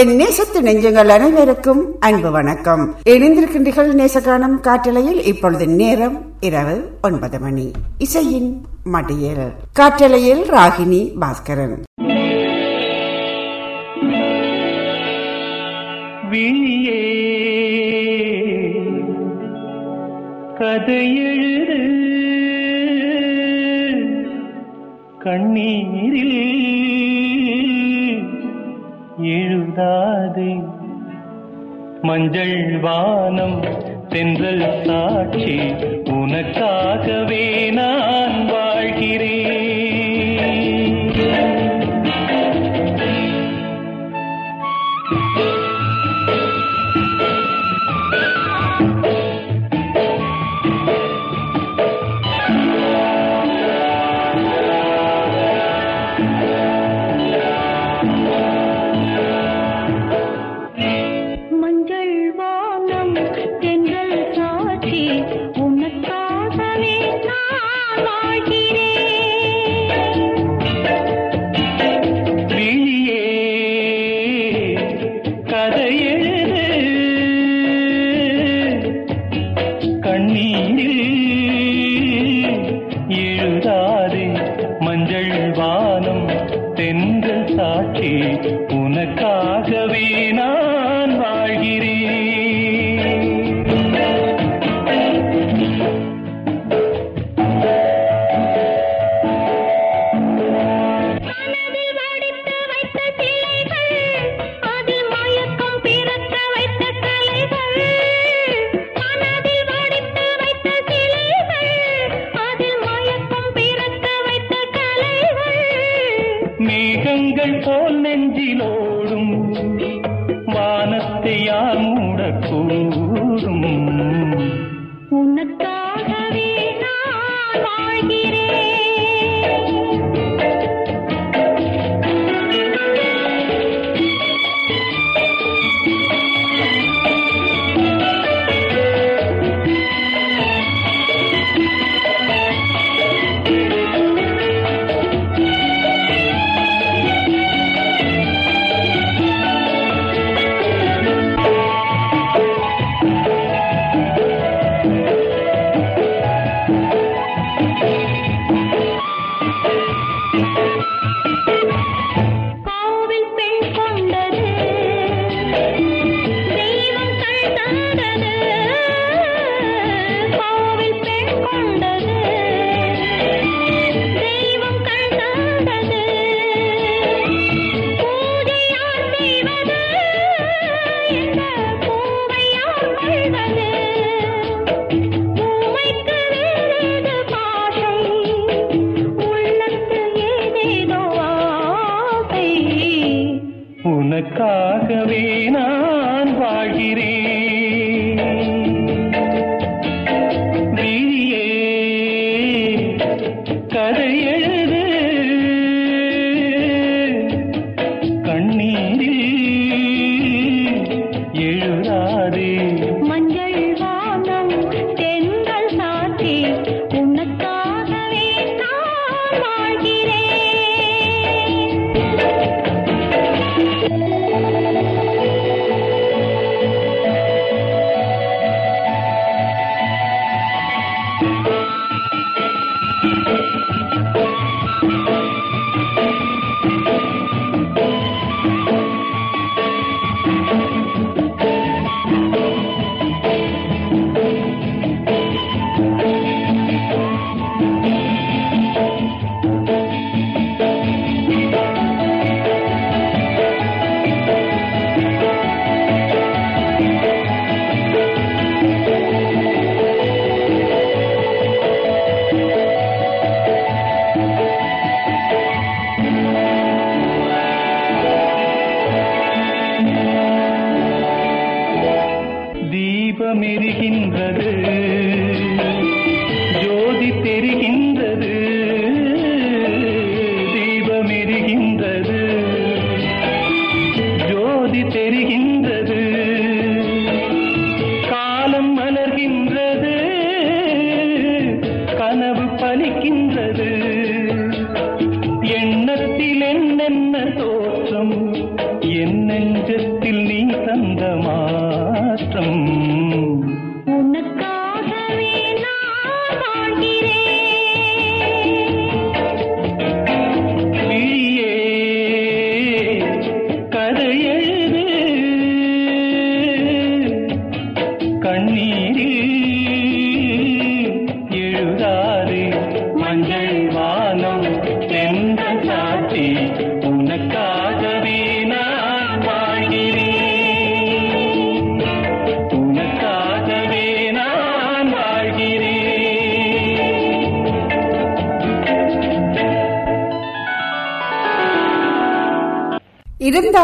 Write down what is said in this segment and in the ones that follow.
என் நேசத்து நெஞ்சங்கள் அனைவருக்கும் அன்பு வணக்கம். இணைந்திருக்கின்றீர்கள் நேசகானம் காற்றலையில். இப்பொழுது நேரம் இரவு ஒன்பது மணி. இசையின் மடியல். காற்றலையில் ராகினி பாஸ்கரன். விழியே கதையெழுது கண்ணீரில் எழுதாதே. மஞ்சள் வானம் தென்றல் சாட்சி உனக்காகவே நான் வாழ்கிறேன்.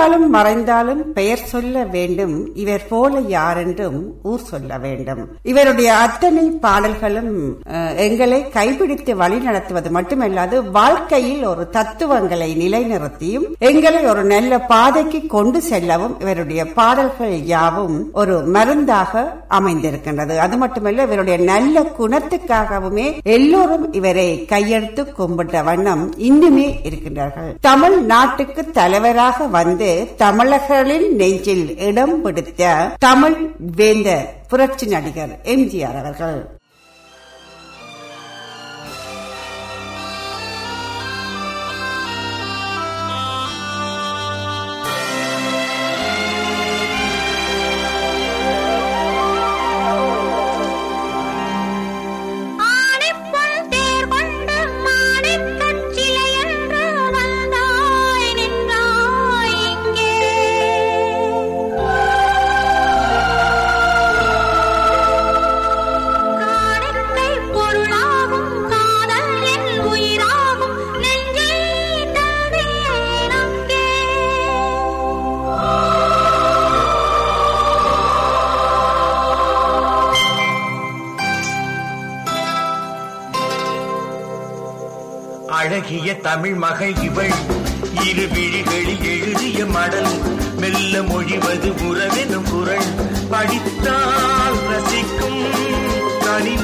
இருந்தாலும் மறைந்தாலும் பெயர் சொல்ல வேண்டும். இவர் போல யாரென்றும் ஊர் சொல்ல வேண்டும். இவருடைய அத்தனை பாடல்களும் எங்களை கைபிடித்து வழி நடத்துவது மட்டுமல்லாது வாழ்க்கையில் ஒரு தத்துவங்களை நிலைநிறுத்தியும் எங்களை ஒரு நல்ல பாதைக்கு கொண்டு செல்லவும் இவருடைய பாடல்கள் யாவும் ஒரு மருந்தாக அமைந்திருக்கின்றது. அது மட்டுமல்ல இவருடைய நல்ல குணத்துக்காகவுமே எல்லோரும் இவரை கையெடுத்து கும்பிட்ட வண்ணம் இன்னுமே இருக்கின்றார்கள். தமிழ் நாட்டுக்கு தலைவராக வந்து தமிழர்களின் நெஞ்சில் இடம் பிடித்த தமிழ் வேந்த புரட்சி நடிகர் எம்ஜிஆர் அவர்கள். தமிழ் மகள் இவள். இரு விழிகளில் எழுதிய மடல். மெல்ல மொழிவது உறவெனும் குரல். படித்தால் ரசிக்கும் தனி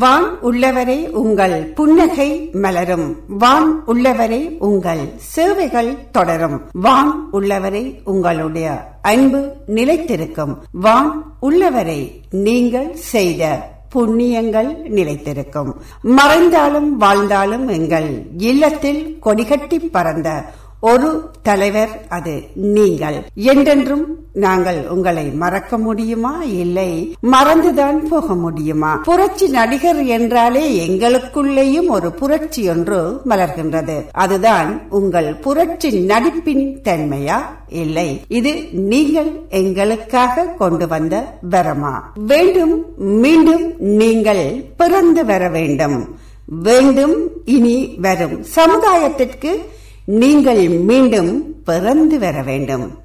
வான் உள்ளவரே உங்கள் புன்னகை மலரும். வான் உள்ளவரை உங்கள் சேவைகள் தொடரும். வான் உள்ளவரை உங்களுடைய அன்பு நிலைத்திருக்கும். வான் உள்ளவரை நீங்கள் செய்த புண்ணியங்கள் நிலைத்திருக்கும். மறைந்தாலும் வாழ்ந்தாலும் எங்கள் இல்லத்தில் கொடிகட்டி பறந்த ஒரு தலைவர் அது நீங்கள். என்றென்றும் நாங்கள் உங்களை மறக்க முடியுமா? இல்லை. மறந்துதான் போக முடியுமா? புரட்சி நடிகர் என்றாலே எங்களுக்குள்ளேயும் ஒரு புரட்சி ஒன்று மலர்கின்றது. அதுதான் உங்கள் புரட்சி நடிப்பின் தன்மையா? இல்லை. இது நீங்கள் எங்களுக்காக கொண்டு வந்த வரமா? வேண்டும் மீண்டும் நீங்கள் பிறந்து வர வேண்டும். வேண்டும் இனி வரும் சமுதாயத்திற்கு நீங்கள் மீண்டும் பிறந்து வர வேண்டும்.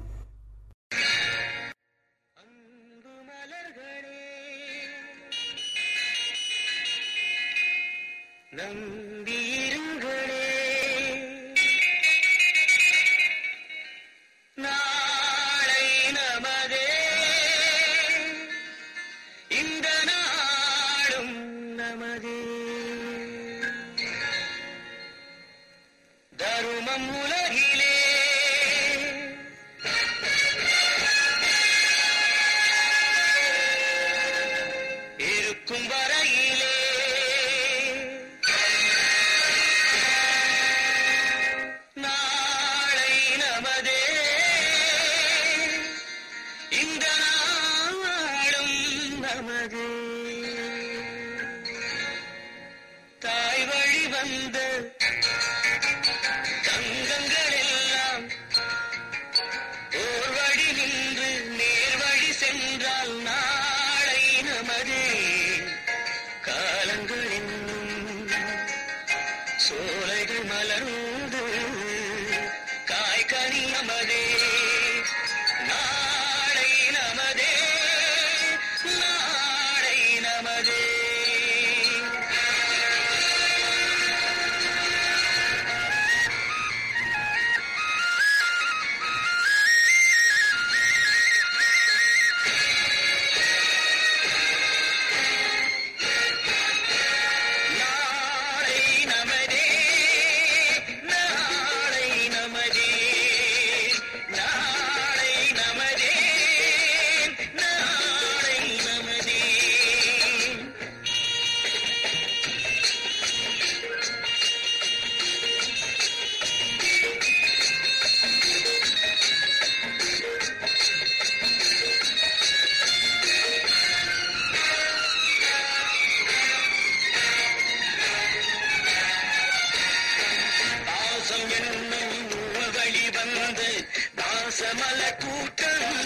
ரசமல கூட்டம்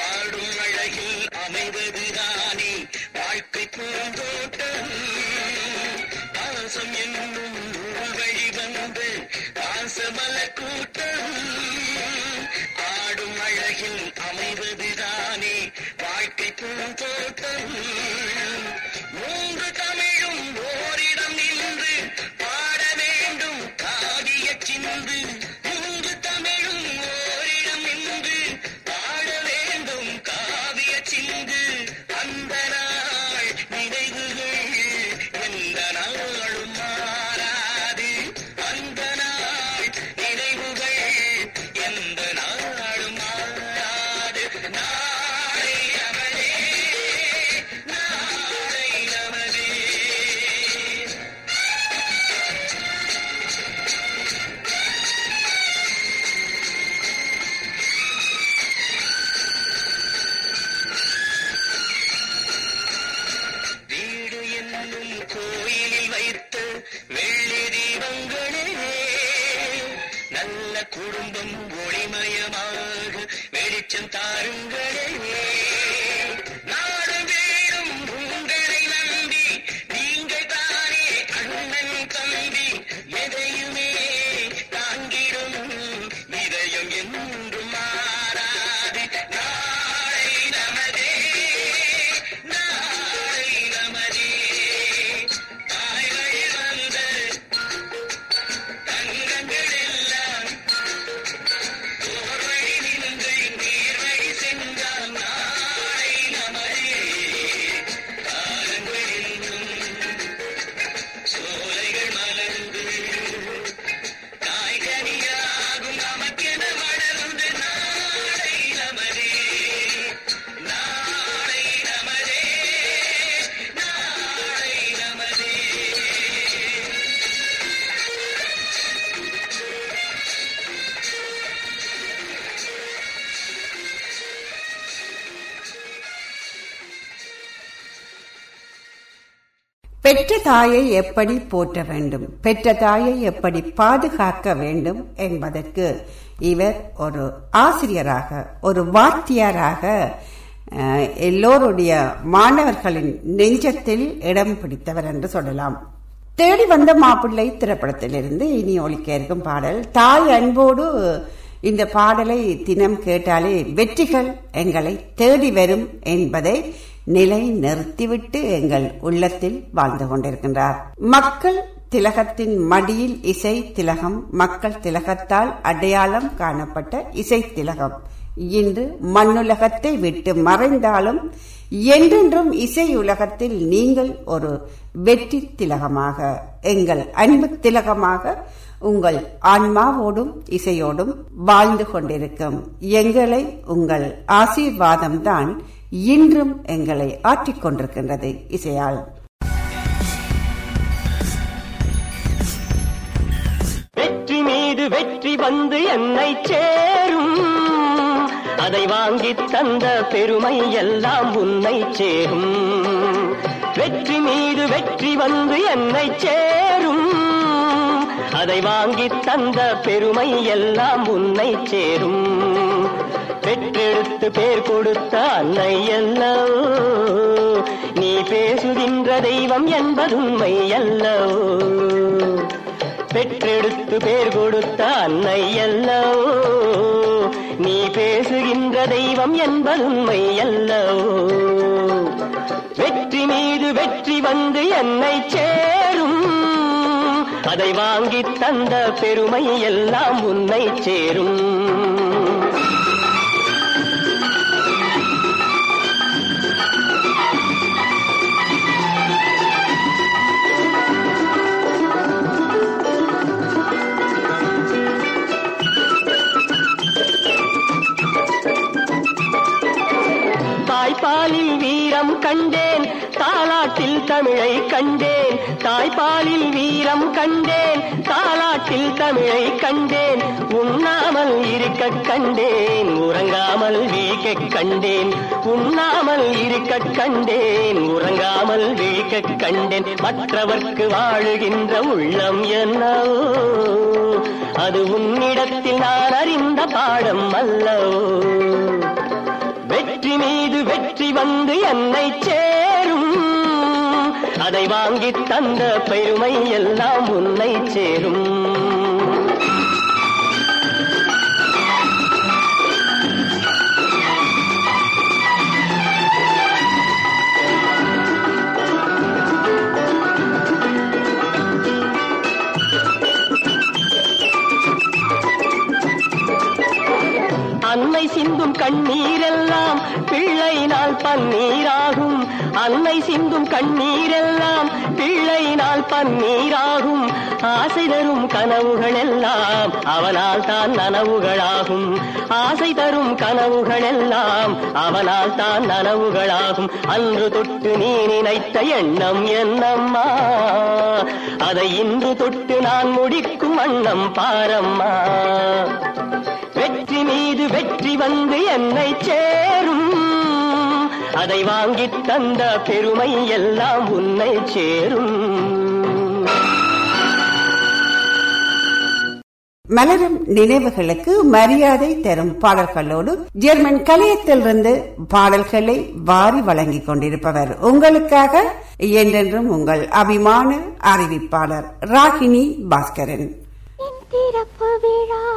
ஆடும் அழகில் அமைவதுதானே வாழ்க்கை பூந்தோட்டம் பாசம் என்னும் நூல் வழி வந்து பாசமல கூட்டம் ஆடும் அழகில் அமைவதுதானே வாழ்க்கை பூந்தோட்டம் தாயை எப்படி போற்ற வேண்டும்? பெற்ற தாயை எப்படி பாதுகாக்க வேண்டும் என்பதற்கு இவர் ஒரு ஆசிரியராக ஒரு வாத்தியாராக எல்லோருடைய மாணவர்களின் நெஞ்சத்தில் இடம் பிடித்தவர் என்று சொல்லலாம். தேடி வந்த மாப்பிள்ளை திரைப்படத்திலிருந்து இனி ஒலிக்க இருக்கும் பாடல் தாய் அன்போடு இந்த பாடலை தினம் கேட்டாலே வெற்றிகள் எங்களை தேடி வரும் என்பதை நிலை நிறுத்திவிட்டு எங்கள் உள்ளத்தில் வாழ்ந்து கொண்டிருக்கின்றார். மக்கள் திலகத்தின் மடியில் இசை திலகம் மக்கள் திலகத்தால் அடையாளம் காணப்பட்ட இசை திலகம். இன்று மண்ணுலகத்தை விட்டு மறைந்தாலும் என்றென்றும் இசை உலகத்தில் நீங்கள் ஒரு வெற்றி திலகமாக எங்கள் அன்பு திலகமாக உங்கள் ஆன்மாவோடும் இசையோடும் வாழ்ந்து கொண்டிருக்கும். எங்களை உங்கள் ஆசீர்வாதம்தான் இன்றும் எங்களை ஆற்றிக் கொண்டிருக்கின்றது இசையால். வெற்றி மீது வெற்றி வந்து என்னை சேரும். அதை வாங்கி தந்த பெருமை எல்லாம் உன்னை சேரும். வெற்றி மீது வெற்றி வந்து என்னை சேரும். அதை வாங்கி தந்த பெருமை எல்லாம் உன்னை சேரும். பெற்றெடுத்து பேர் கொடுத்த அன்னை அல்லவோ நீ பேசுகின்ற தெய்வம் என்பதுண்மை அல்லவோ? பெற்றெடுத்து பேர் கொடுத்த அன்னை அல்லவோ நீ பேசுகின்ற தெய்வம் என்பதுண்மை அல்லவோ? வெற்றி மீது வெற்றி வந்து என்னை சேரும். அதை வாங்கி தந்த பெருமை எல்லாம் உன்னை சேரும். கண்டேன். தாலாட்டில் தமிழை கண்டேன். தாய்ப்பாலில் வீரம் கண்டேன். தாலாட்டில் தமிழை கண்டேன். உண்ணாமல் இருக்க கண்டேன். உறங்காமல் வீக்க கண்டேன். உண்ணாமல் இருக்க கண்டேன். உறங்காமல் வீக்க கண்டேன். மற்றவர்க்கு வாழுகின்ற உள்ளம் என்னவோ அது உன்னிடத்தில் நான் அறிந்த பாடம் அல்லவோ. வந்து என்னை சேரும். அதை வாங்கி தந்த பெருமை எல்லாம் உன்னை சேரும். கண்ணீரெல்லாம் பிள்ளையினால் பன்னீராகும். அன்னை சிந்தும் கண்ணீரெல்லாம் பிள்ளையினால் பன்னீராகும். ஆசை தரும் கனவுகள் எல்லாம் அவனால் தான் நனவுகளாகும். ஆசை தரும் கனவுகள் எல்லாம் அவனால் தான் நனவுகளாகும். அன்று தொட்டு நீ நினைத்த எண்ணம் என்னம்மா? அதை இன்று தொட்டு நான் முடிக்கும் வண்ணம் பாரம்மா? வெற்றி மீது வெற்றி வந்து என்னை சேரும்? அதை வாங்கித் தந்த பெருமை எல்லாம் உன்னை சேரும். மலரும் நினைவுகளுக்கு மரியாதை தரும் பாடல்களோடு ஜெர்மன் கலையத்திலிருந்து பாடல்களை வாரி வழங்கிக் கொண்டிருப்பவர் உங்களுக்காக என்றென்றும் உங்கள் அபிமான அறிவிப்பாளர் ராகினி பாஸ்கரன். என் திறப்பு விழா.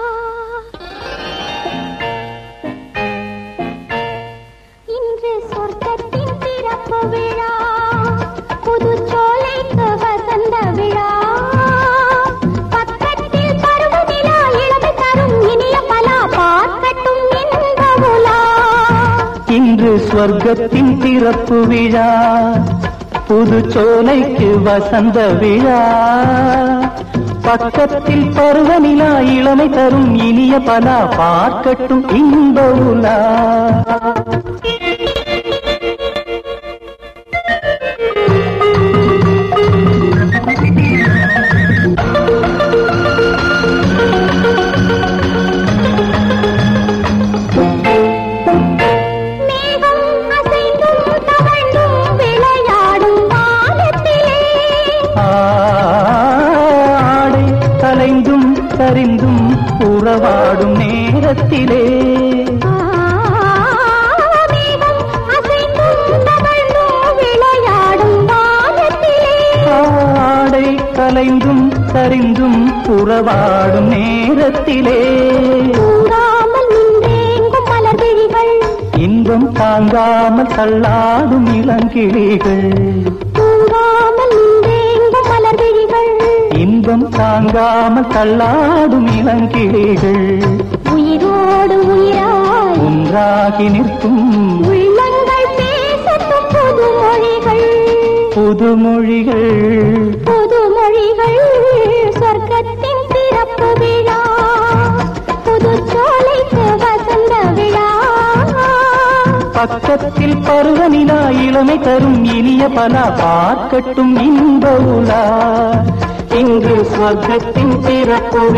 ஸ்வர்க்கத்தின் திறப்பு விழா புது சோலைக்கு வசந்த விழா. பக்கத்தில் பருவநிலா இளமை தரும் இனிய பலா பார்க்கட்டும் இன்ப உலா. கலைந்தும் சரிந்தும் உறவாடும் நேரத்திலே இன்பம் தாங்காமல் தள்ளாடும் இளங்கிளிகள். இன்பம் தாங்காமல் தள்ளாடும் இளங்கிளிகள். உயிரோடு உயிராய். ஒன்றாகி நிற்கும் உள்ளங்கள் பேசட்டும் புது மொழிகள் புதுமொழிகள் பக்கத்தில் பருவநிலா இளமை தரும் இனிய பல பார்க்கட்டும் இன்ப உலா. இங்கு சொர்க்கத்தின் சிறப்பு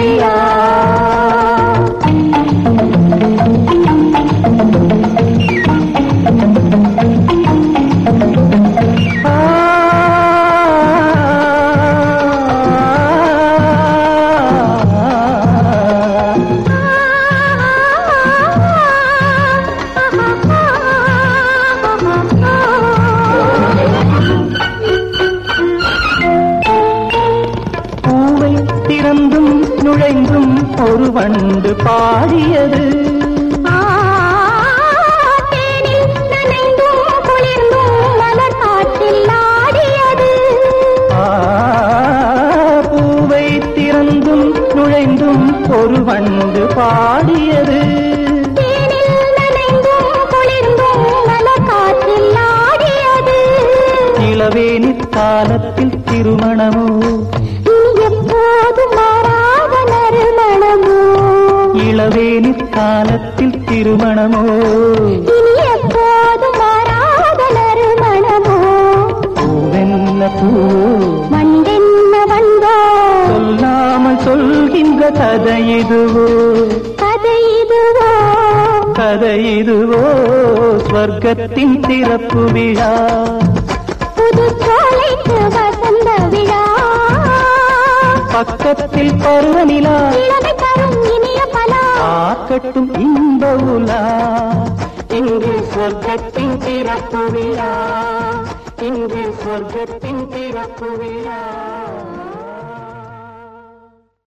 சொர்க்கத்தின் திறப்பு விழா.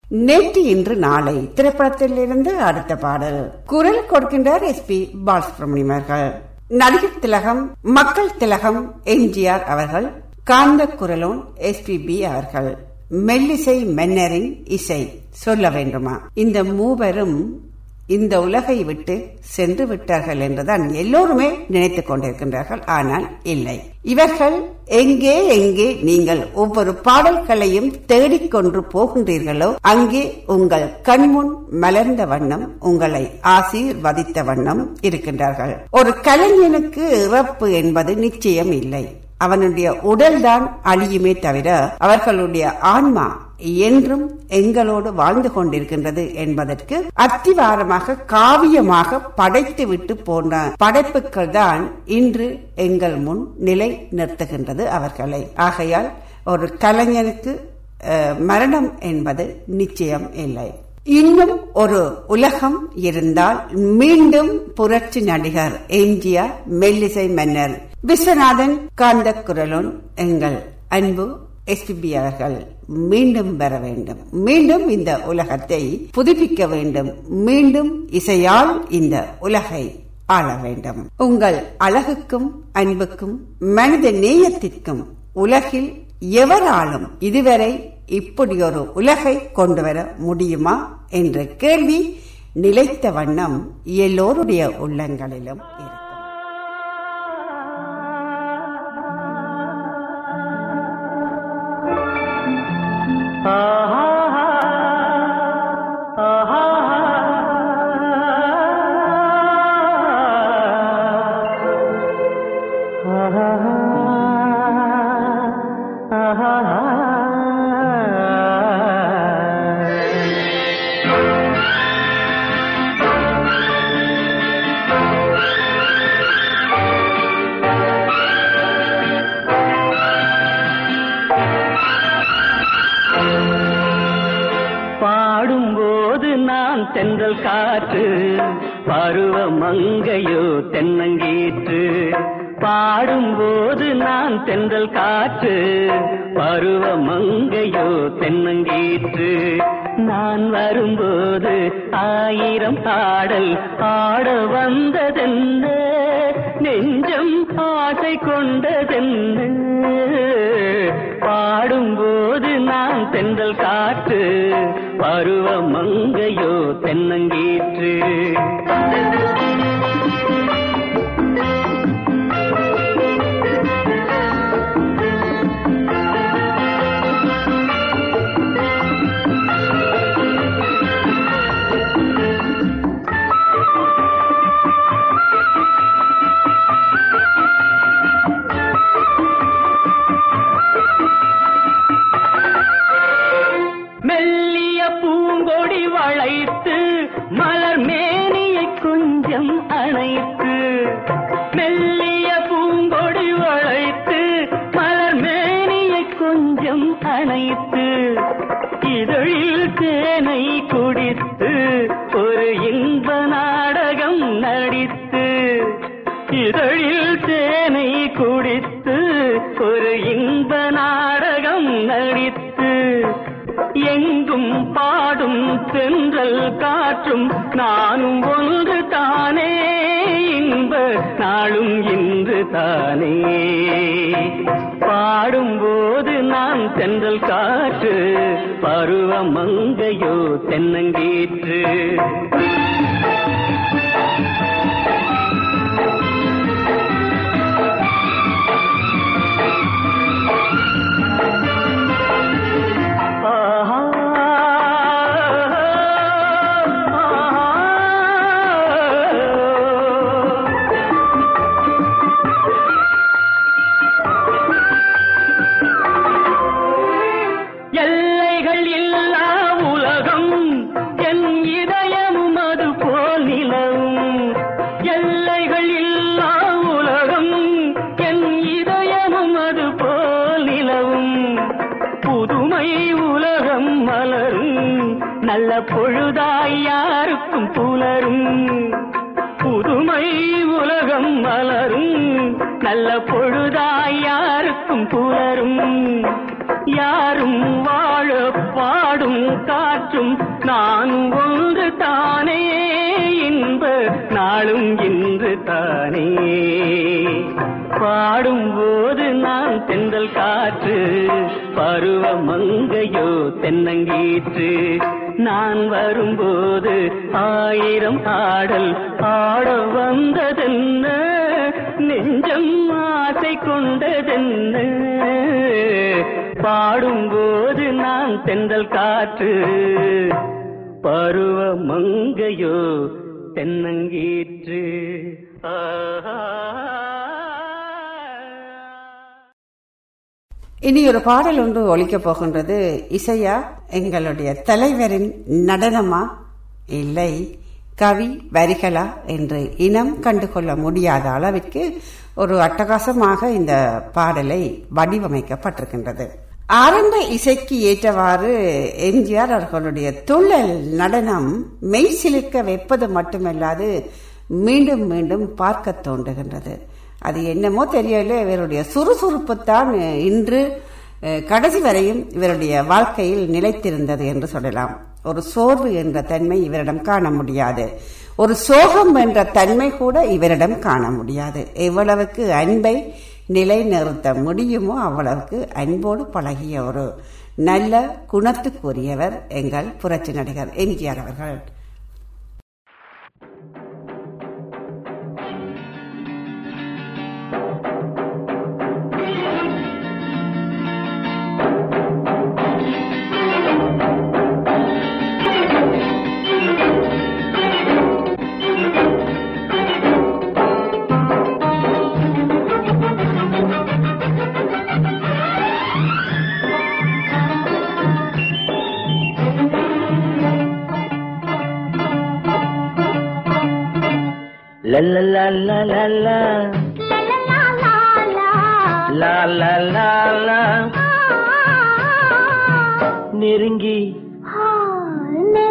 நேற்று இன்று நாளை திரைப்படத்தில் இருந்து அடுத்த பாடல். குரல் கொடுக்கின்றார் எஸ் பி பாலசுப்ரமணியம் அவர்கள். நடிகர் திலகம் மக்கள் திலகம் எம்ஜிஆர் அவர்கள் காந்த குரலோன் எஸ்பிபி அவர்கள். மெல்லிசை மென்னரின் இசை சொல்ல வேண்டுமா? இந்த மூவரும் இந்த உலகை விட்டு சென்று விட்டார்கள் என்றுதான் எல்லோருமே நினைத்துக் கொண்டிருக்கின்றார்கள். ஆனால் இல்லை. இவர்கள் எங்கே எங்கே நீங்கள் ஒவ்வொரு பாடல்களையும் தேடிக்கொண்டு போகின்றீர்களோ அங்கே உங்கள் கண்முன் மலர்ந்த வண்ணம் உங்களை ஆசீர்வதித்த வண்ணம் இருக்கின்றார்கள். ஒரு கலைஞனுக்கு இறப்பு என்பது நிச்சயம் இல்லை. அவனுடைய உடல்தான் அழியுமே தவிர அவர்களுடைய ஆன்மா என்றும் எங்களோடு வாழ்ந்து கொண்டிருக்கின்றது என்பதற்கு அத்திவாரமாக காவியமாக படைத்து விட்டு போன படைப்புகள் தான் இன்று எங்கள் முன் நிலை நிறுத்துகின்றது அவர்களை. ஆகையால் ஒரு கலைஞனுக்கு மரணம் என்பது நிச்சயம் இல்லை. இன்னும் ஒரு உலகம் இருந்தால் மீண்டும் புரட்சி நடிகர் எம்ஜிஆர் மெல்லிசை மன்னர் விஸ்வநாதன் காந்த குரலுன் எங்கள் அன்பு எஸ்பிபி அவர்கள் மீண்டும் வர வேண்டும். மீண்டும் இந்த உலகத்தை புதுப்பிக்க வேண்டும். மீண்டும் இசையால் இந்த உலகை ஆள வேண்டும். உங்கள் அழகுக்கும் அன்புக்கும் மனித நேயத்திற்கும் உலகில் எவராலும் இதுவரை இப்படி ஒரு உலகை கொண்டு வர முடியுமா என்ற கேள்வி நிலைத்த வண்ணம் எல்லோருடைய உள்ளங்களிலும் இருக்கும் பாடும்போது குடித்து ஒரு இன்ப நாடகம் நடித்து இதழில் தேனை குடித்து ஒரு இன்ப நாடகம் நடித்து எங்கும் பாடும் சென்றல் காற்றும் நானும் ஒன்று தானே நாளும் இன்று தானே பாடும்போது நான் தென்றல் காற்று பருவமங்கையோ தென்னங்கீற்று. பாடும்போது நான் தெந்தல் காற்று பருவ மங்கையோ தென்னங்கீற்று. நான் வரும்போது ஆயிரம் பாடல் பாட வந்ததென்ன நெஞ்சம் ஆசை கொண்டதென்ன. பாடும்போது நான் தெந்தல் காற்று பருவ மங்கையோ தென்னங்கீற்று. ஆஹா. இனி ஒரு பாடல் ஒன்று ஒழிக்க போகின்றது. இசையா எங்களுடைய தலைவரின் நடனமா? இல்லை. கவி வரிகளா என்று இனம் கண்டுகொள்ள முடியாத அளவிற்கு ஒரு அட்டகாசமாக இந்த பாடலை வடிவமைக்கப்பட்டிருக்கின்றது. ஆரம்ப இசைக்கு ஏற்றவாறு எம்ஜிஆர் அவர்களுடைய துள்ளல் நடனம் மெய் சிலிர்க்க வைப்பது மட்டுமல்லாது மீண்டும் மீண்டும் பார்க்க தோன்றுகின்றது. அது என்னமோ தெரியல இவருடைய சுறுசுறுப்பு தான் இன்று கடைசி வரையும் இவருடைய வாழ்க்கையில் நிலைத்திருந்தது என்று சொல்லலாம். ஒரு சோர்வு என்ற தன்மை இவரிடம் காண முடியாது. ஒரு சோகம் என்ற தன்மை கூட இவரிடம் காண முடியாது. எவ்வளவுக்கு அன்பை நிலைநிறுத்த முடியுமோ அவ்வளவுக்கு அன்போடு பழகிய ஒரு நல்ல குணத்துக்குரியவர் எங்கள் புரட்சி நடிகர் எம்ஜிஆர் அவர்கள். நெருங்கி.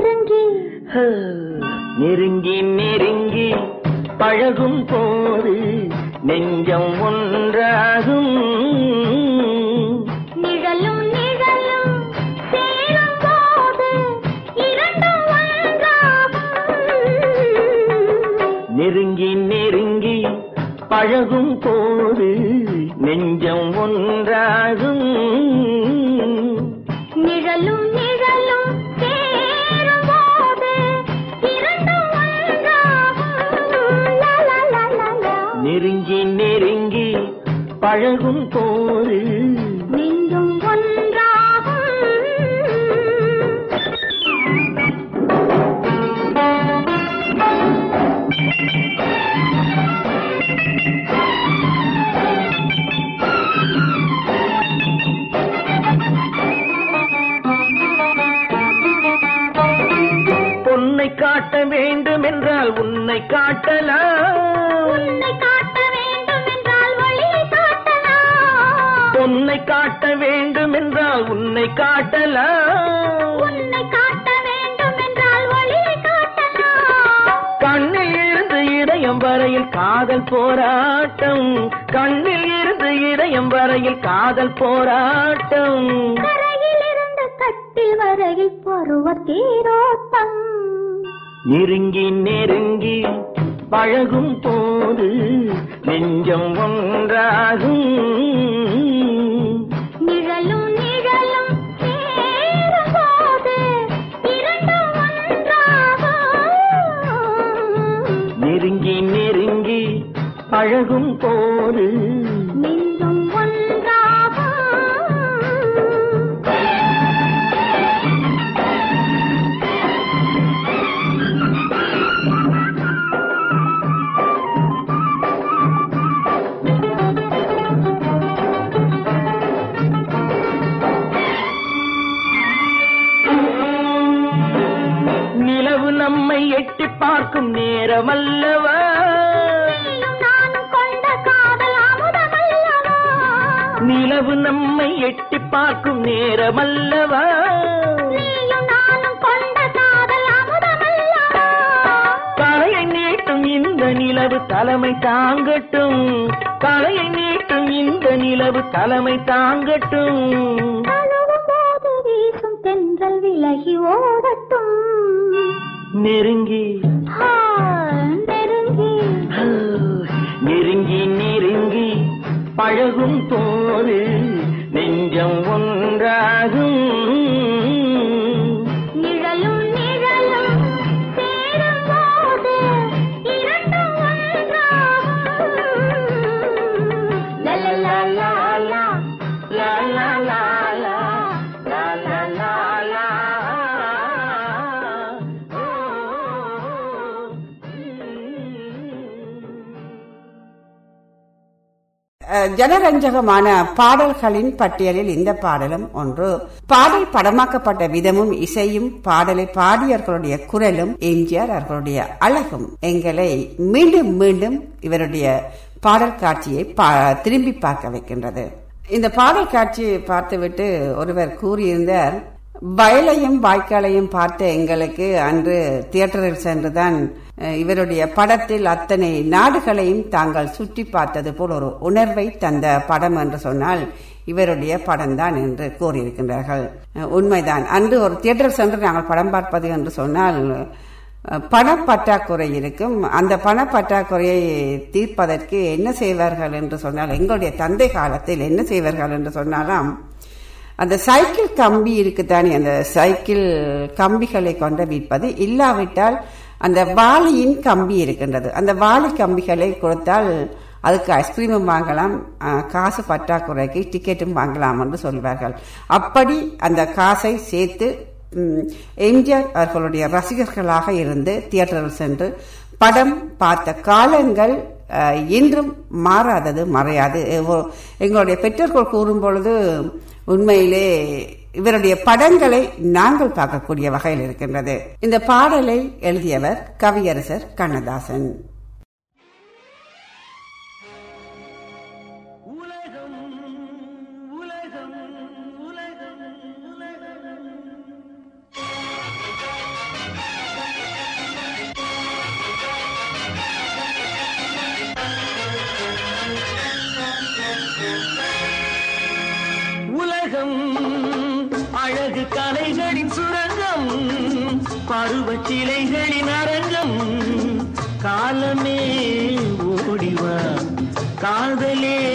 நெருங்கி நெருங்கி நெருங்கி. பழகும் போது நெஞ்சம் ஒன்றாகும். பழகும் போது நெஞ்சம் ஒன்றாகும். உன்னை காட்டலாம். உன்னை காட்ட வேண்டும் என்றால் ஒளியை காட்டலாம். கண்ணில் இருந்து இதயம் வரையில் காதல் போராட்டம். கண்ணில் இருந்து இதயம் வரையில் காதல் போராட்டம். கட்டில் வரையில் பருவ தேரோட்டம். நெருங்கி நெருங்கி பழகும் போது நெஞ்சம் ஒன்றாகும். பழகும் போது நிலவு நம்மை எட்டி பார்க்கும் நேரமல்லவா? நிலவு நம்மை எட்டி பார்க்கும் நேரமல்லவா? தலையை நீட்டும் இந்த நிலவு தலைமை தாங்கட்டும். தலையை நீட்டும் இந்த நிலவு தலைமை தாங்கட்டும். வீசும் தென்றல் விலகி ஓடட்டும். நெருங்கி. பழகும் போது நெஞ்சம் ஒன்றாகும். ஜனரஞ்சகமான பாடல்களின் பட்டியலில் இந்த பாடலும் ஒன்று. பாடல் படமாக்கப்பட்ட விதமும் இசையும் பாடலை பாடியவர்களுடைய குரலும் எம்ஜிஆர் அவர்களுடைய அழகும். எங்களை மீண்டும் மீண்டும் இவருடைய பாடல் காட்சியை பா- திரும்பி பார்க்க வைக்கின்றது. இந்த பாடல் காட்சியை பார்த்துவிட்டு ஒருவர் கூறியிருந்தார் வயலையும் வாய்க்காலையும் பார்த்த எங்களுக்கு அன்று தியேட்டரில் சென்றுதான் இவருடைய படத்தில் அத்தனை நாடுகளையும் தாங்கள் சுற்றி பார்த்தது போல் ஒரு உணர்வை தந்த படம் என்று சொன்னால் இவருடைய படம்தான் என்று கூறியிருக்கின்றார்கள். உண்மைதான். அன்று ஒரு தியேட்டர் சென்று நாங்கள் படம் பார்ப்பது என்று சொன்னால் பணப்பற்றாக்குறை இருக்கும். அந்த பணப்பற்றாக்குறையை தீர்ப்பதற்கு என்ன செய்வார்கள் என்று சொன்னால் எங்களுடைய தந்தை காலத்தில் என்ன செய்வார்கள் என்று சொன்னாலாம் அந்த சைக்கிள் கம்பி இருக்குதானே அந்த சைக்கிள் கம்பிகளை கொண்டு விற்பது இல்லாவிட்டால் அந்த வாளியின் கம்பி இருக்கின்றது. அந்த வாளி கம்பிகளை கொடுத்தால் அதுக்கு ஐஸ்கிரீமும் வாங்கலாம் காசு பற்றாக்குறைக்கு டிக்கெட்டும் வாங்கலாம் என்று சொல்வார்கள். அப்படி அந்த காசை சேர்த்து எம்ஜிஆர் அவர்களுடைய ரசிகர்களாக இருந்து தியேட்டரில் சென்று படம் பார்த்த காலங்கள் இன்றும் மாறாதது மறையாது. எங்களுடைய பெற்றோர்கள் கூறும் பொழுது உண்மையிலே இவருடைய படங்களை நாங்கள் பார்க்கக்கூடிய வகையில் இருக்கின்றது. இந்த பாடலை எழுதியவர் கவியரசர் கண்ணதாசன். சிலைகளின் அரங்கம் காலமே ஓடிவா. காதலே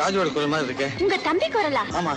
ராஜுவோட குரல் மாதிரி இருக்கு. உங்க தம்பி குரலா ஆமா.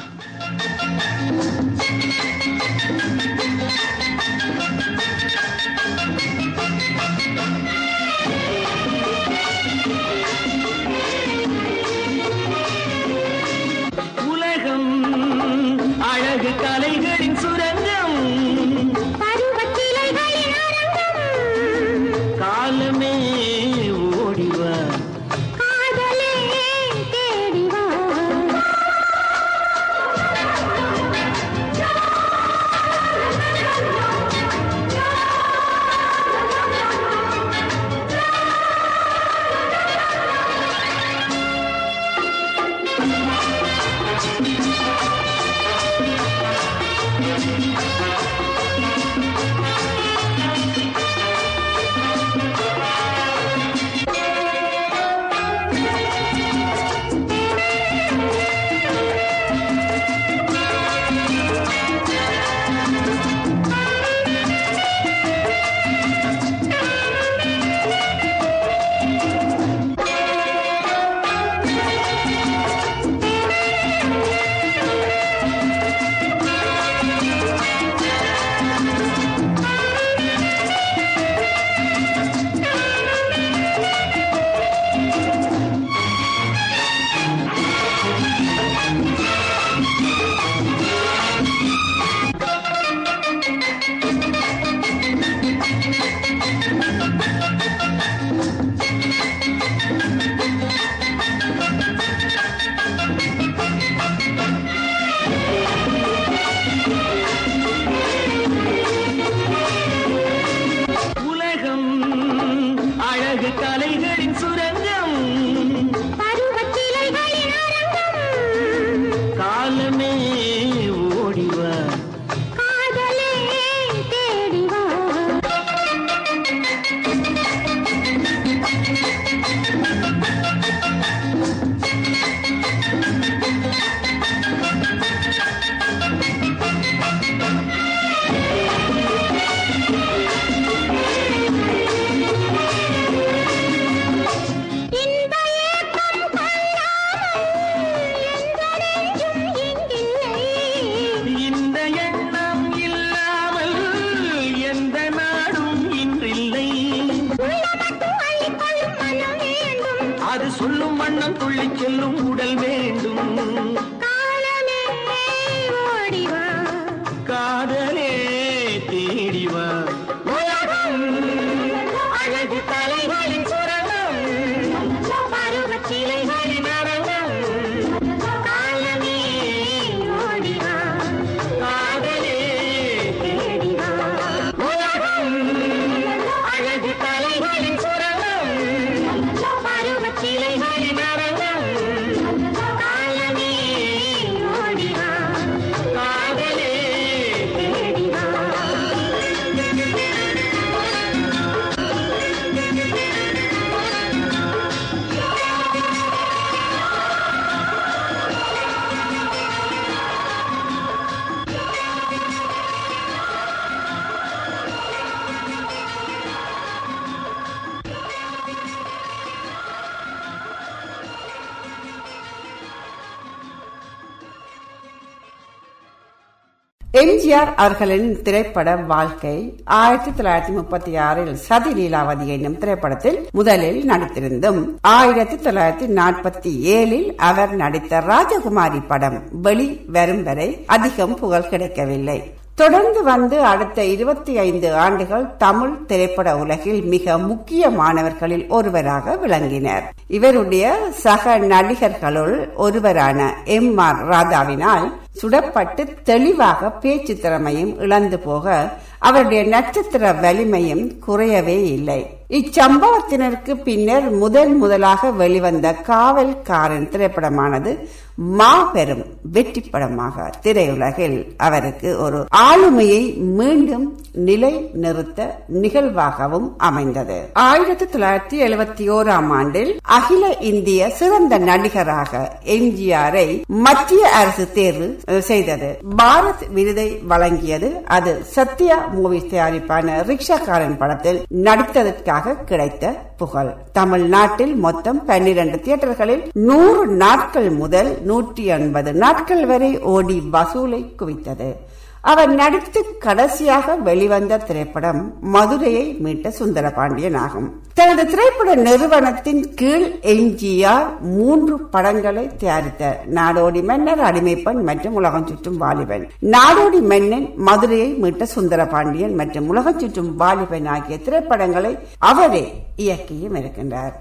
எம்ஜிஆர் அவர்களின் திரைப்பட வாழ்க்கை ஆயிரத்தி தொள்ளாயிரத்தி முப்பத்தி ஆறில் சதி லீலாவதி என்னும் திரைப்படத்தில் முதலில் நடித்திருந்தும் ஆயிரத்தி தொள்ளாயிரத்தி நாற்பத்தி ஏழில் அவர் நடித்த ராஜகுமாரி படம் வெளி வரும் வரை அதிகம் புகழ் கிடைக்கவில்லை. தொடர்ந்து வந்து அடுத்த இருபத்தி ஐந்து ஆண்டுகள் தமிழ் திரைப்பட உலகில் மிக முக்கியமானவர்களில் ஒருவராக விளங்கினர். இவருடைய சக நடிகர்களுள் ஒருவரான எம் ஆர் ராதாவினால் சுடப்பட்டு தெளிவாக பேச்சு திறமையும் இழந்து போக அவருடைய நட்சத்திர வலிமையும் குறையவே இல்லை. இச்சம்பவத்தினருக்கு பின்னர் முதல் முதலாக வெளிவந்த காவல்காரன் திரைப்படமானது மாபெரும் வெற்றி படமாக திரையுலகில் அவருக்கு ஒரு ஆளுமையை மீண்டும் நிலை நிறுத்த நிகழ்வாகவும் அமைந்தது. ஆயிரத்தி தொள்ளாயிரத்தி எழுபத்தி ஓராம் ஆண்டில் அகில இந்திய சிறந்த நடிகராக எம்ஜிஆரை மத்திய அரசு தேர்வு செய்தது. பாரத் விருதை வழங்கியது அது சத்யா மூவி தயாரிப்பான ரிக்ஷாக்காரன் படத்தில் நடித்ததற்காக கிடைத்த புகழ். தமிழ்நாட்டில் மொத்தம் பன்னிரண்டு தியேட்டர்களில் நூறு நாட்கள் முதல் நூற்றி எண்பது நாட்கள் வரை ஓடி வசூலை குவித்தது. அவர் நடித்து கடைசியாக வெளிவந்த திரைப்படம் மதுரையை மீட்ட சுந்தரபாண்டியன் ஆகும் தனது திரைப்பட நிறுவனத்தின் கீழ் எம்ஜிஆர் மூன்று படங்களை தயாரித்த நாடோடி மன்னர் அடிமைப்பெண் மற்றும் உலகம் சுற்றும் வாலிபன். நாடோடி மன்னன் மதுரையை மீட்ட சுந்தரபாண்டியன் மற்றும் உலகம் சுற்றும் வாலிபன் ஆகிய திரைப்படங்களை அவரே இயக்கியும் இருக்கின்றார்.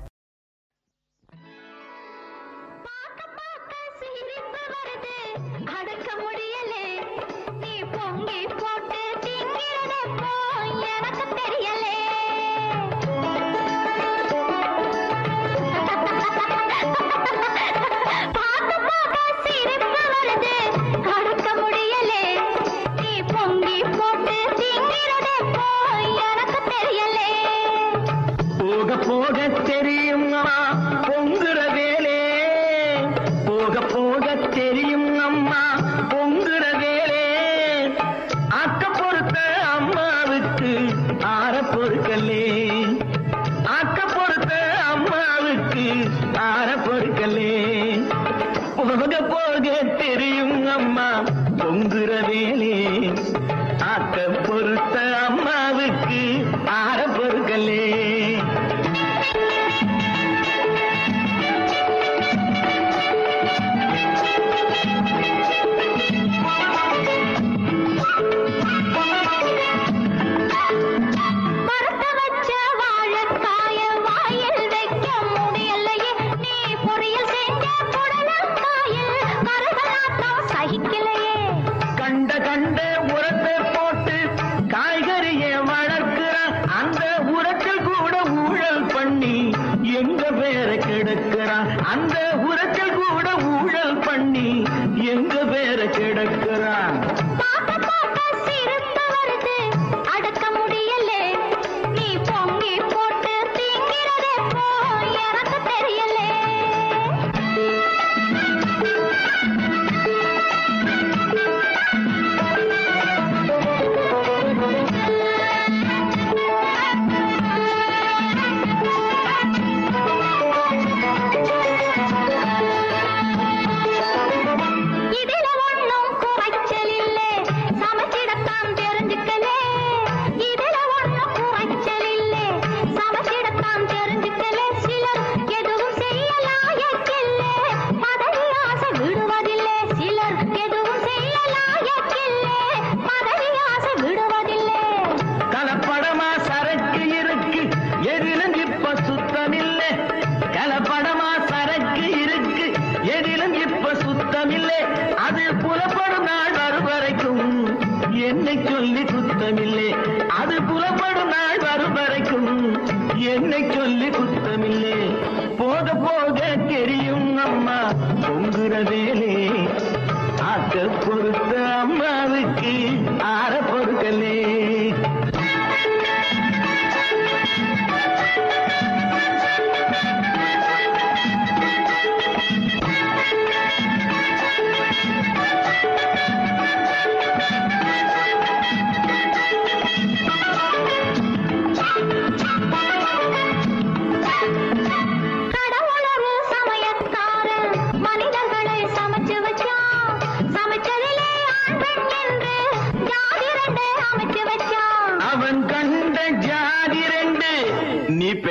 யாராக தெரியலே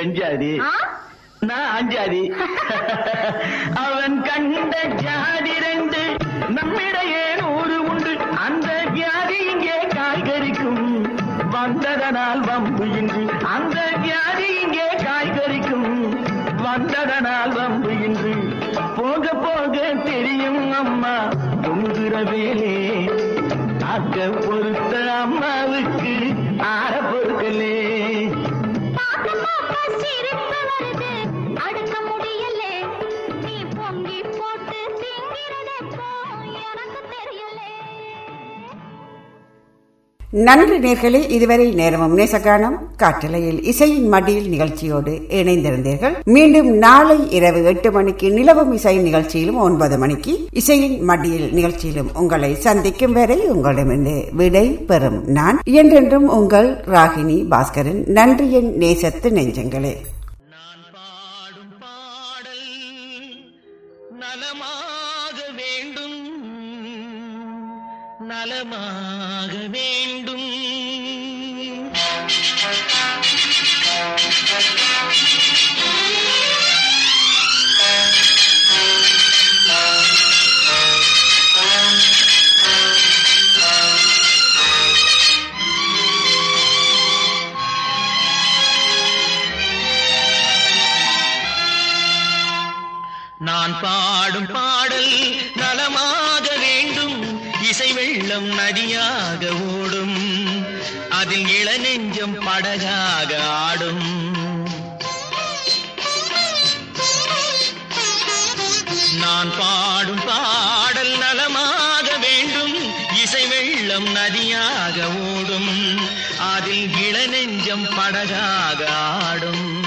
ஆ? நான் அஞ்சாதி அவன் கண்ட ஜாதி ரெண்டு. நம்மிடையே நூறு உண்டு. அந்த வியாதி இங்கே காய்கறிக்கும். வந்ததனால் வம்பு இன்றி. அந்த வியாதி இங்கே காய்கறிக்கும். வந்ததனால் வம்பு இன்றி. போக போக தெரியும் அம்மா. பொங்குற வேலே. அக்க பொறுத்த அம்மாவுக்கு ஆற நன்றி நேர்களே இதுவரை நேரமும் நேசகானம் காற்றலையில் இசையின் மடியில் நிகழ்ச்சியோடு இணைந்திருந்தீர்கள். மீண்டும் நாளை இரவு எட்டு மணிக்கு நிலவும் இசை நிகழ்ச்சியிலும் ஒன்பது மணிக்கு இசையின் மடியில் நிகழ்ச்சியிலும் உங்களை சந்திக்கும் வரை உங்களிடமிருந்து விடை பெறும் நான். என்றென்றும் உங்கள் ராகினி பாஸ்கரன் நன்றியின் நேசத்து நெஞ்சங்களே. காலமாக வேண்டும். இசை வெள்ளம் நதியாக ஓடும். அதில் இளநெஞ்சம் படகாக ஆடும். நான் பாடும் பாடல் நலமாக வேண்டும். இசை வெள்ளம் நதியாக ஓடும். அதில் இளநெஞ்சம் படகாக ஆடும்.